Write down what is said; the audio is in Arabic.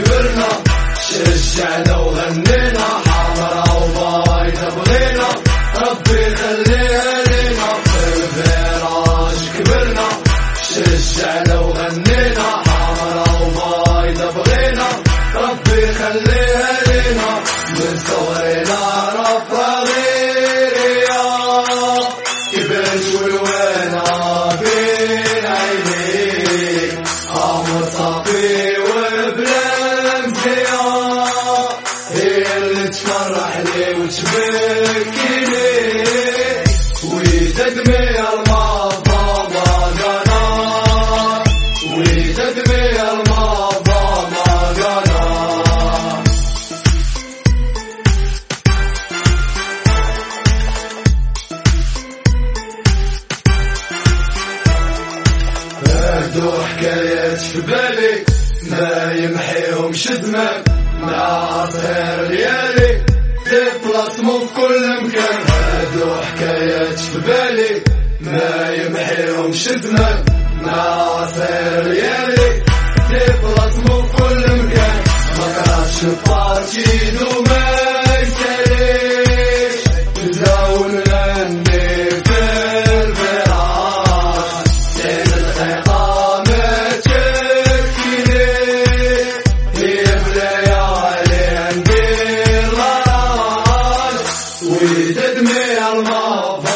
كبرنا شجعنا وغنينا حمرا وبايدة بغينا ربي خليها لينا في الفراش كبرنا شجعنا وغنينا حمرا وبايدة بغينا ربي خليها لينا من صغرنا ربها تفرحني وتبكيني وتدمي الماضى ما قنار وتدمي الماضى ما قنار هادو حكايات في بالي ما يمحيهم شدمك مع صغير ليالي. رسمه في كل مكان. هادو حكايات في بالي ما يمحيهمش زمان مع عصير ليالي تيب رسمه في كل مكان؟ ما قراتش البارتيدو ما يساليش. تزاول عندي في البيعات سير الحيطة ما تشكيني هي بلاي وتدمير الماضي